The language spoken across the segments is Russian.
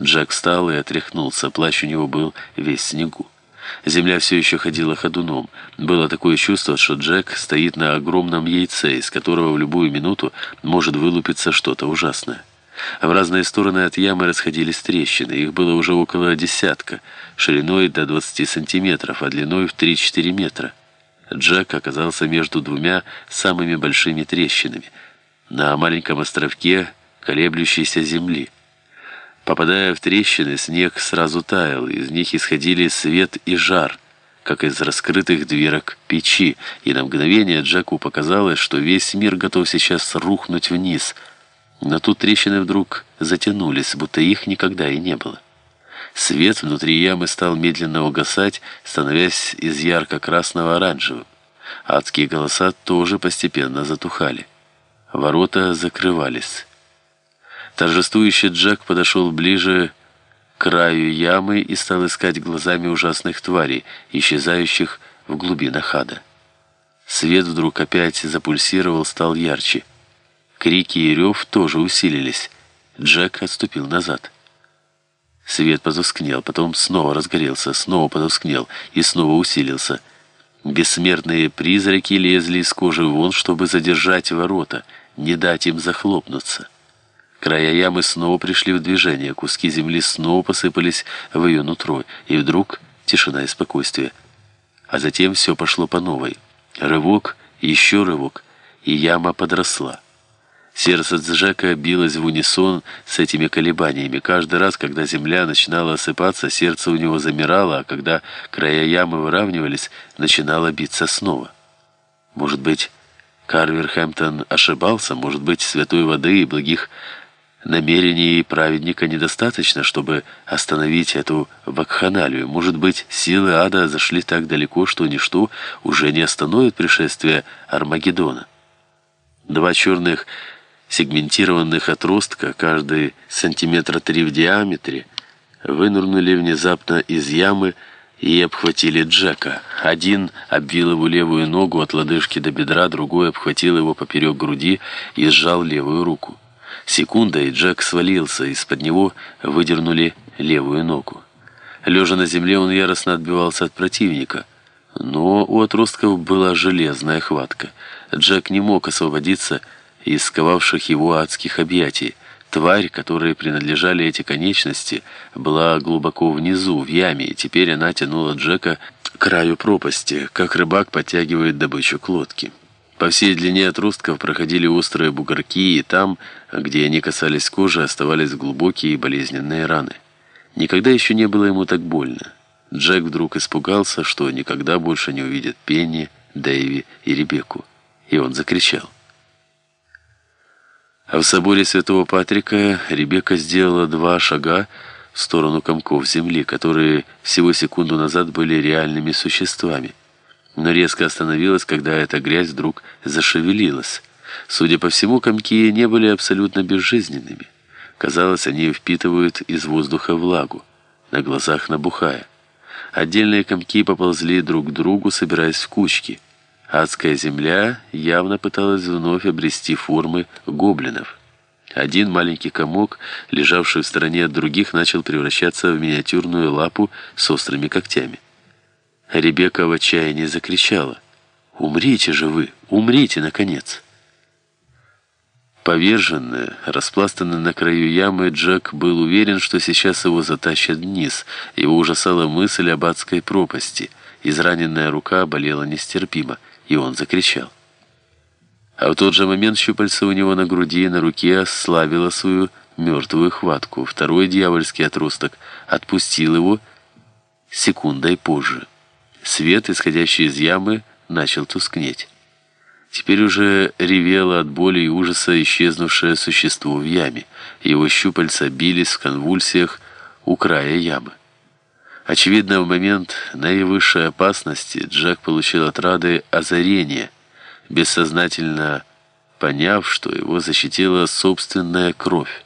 Джек встал и отряхнулся, плащ у него был весь в снегу. Земля все еще ходила ходуном. Было такое чувство, что Джек стоит на огромном яйце, из которого в любую минуту может вылупиться что-то ужасное. В разные стороны от ямы расходились трещины. Их было уже около десятка, шириной до 20 сантиметров, а длиной в 3-4 метра. Джек оказался между двумя самыми большими трещинами, на маленьком островке колеблющейся земли. Попадая в трещины, снег сразу таял, из них исходили свет и жар, как из раскрытых дверок печи, и на мгновение Джеку показалось, что весь мир готов сейчас рухнуть вниз. Но тут трещины вдруг затянулись, будто их никогда и не было. Свет внутри ямы стал медленно угасать, становясь из ярко-красного оранжевым. Адские голоса тоже постепенно затухали. Ворота закрывались. Торжествующий Джек подошел ближе к краю ямы и стал искать глазами ужасных тварей, исчезающих в глубинах ада. Свет вдруг опять запульсировал, стал ярче. Крики и рев тоже усилились. Джек отступил назад. Свет потускнел, потом снова разгорелся, снова потускнел и снова усилился. Бессмертные призраки лезли из кожи вон, чтобы задержать ворота, не дать им захлопнуться. Края ямы снова пришли в движение, куски земли снова посыпались в ее нутро, и вдруг тишина и спокойствие. А затем все пошло по новой. Рывок, еще рывок, и яма подросла. Сердце Джека билось в унисон с этими колебаниями. Каждый раз, когда земля начинала осыпаться, сердце у него замирало, а когда края ямы выравнивались, начинало биться снова. Может быть, Карвер Хэмптон ошибался, может быть, святой воды и благих намерений праведника недостаточно, чтобы остановить эту вакханалию. Может быть, силы ада зашли так далеко, что ничто уже не остановит пришествие Армагеддона. Два черных сегментированных отростка, каждый сантиметра три в диаметре, вынырнули внезапно из ямы и обхватили Джека. Один обвил его левую ногу от лодыжки до бедра, другой обхватил его поперек груди и сжал левую руку. Секунда, и Джек свалился, из-под него выдернули левую ногу. Лежа на земле, он яростно отбивался от противника. Но у отростков была железная хватка. Джек не мог освободиться из сковавших его адских объятий. Тварь, которой принадлежали эти конечности, была глубоко внизу, в яме, и теперь она тянула Джека к краю пропасти, как рыбак подтягивает добычу к лодке. По всей длине отростков проходили острые бугорки, и там, где они касались кожи, оставались глубокие и болезненные раны. Никогда еще не было ему так больно. Джек вдруг испугался, что никогда больше не увидит Пенни, Дэйви и Ребекку. И он закричал. А в соборе Святого Патрика Ребекка сделала два шага в сторону комков земли, которые всего секунду назад были реальными существами но резко остановилась, когда эта грязь вдруг зашевелилась. Судя по всему, комки не были абсолютно безжизненными. Казалось, они впитывают из воздуха влагу, на глазах набухая. Отдельные комки поползли друг к другу, собираясь в кучки. Адская земля явно пыталась вновь обрести формы гоблинов. Один маленький комок, лежавший в стороне от других, начал превращаться в миниатюрную лапу с острыми когтями. Ребекка в отчаянии закричала. «Умрите же вы! Умрите, наконец!» Поверженный, распластанный на краю ямы, Джек был уверен, что сейчас его затащат вниз. Его ужасала мысль об адской пропасти. Израненная рука болела нестерпимо, и он закричал. А в тот же момент щупальца у него на груди и на руке ослабило свою мертвую хватку. Второй дьявольский отросток отпустил его секундой позже. Свет, исходящий из ямы, начал тускнеть. Теперь уже ревело от боли и ужаса исчезнувшее существо в яме. Его щупальца бились в конвульсиях у края ямы. Очевидно, в момент наивысшей опасности Джек получил от Рады озарение, бессознательно поняв, что его защитила собственная кровь.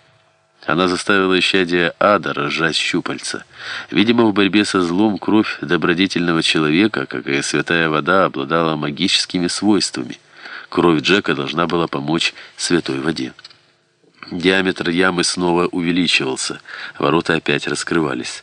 Она заставила исчадие ада разжать щупальца. Видимо, в борьбе со злом кровь добродетельного человека, как и святая вода, обладала магическими свойствами. Кровь Джека должна была помочь святой воде. Диаметр ямы снова увеличивался, ворота опять раскрывались.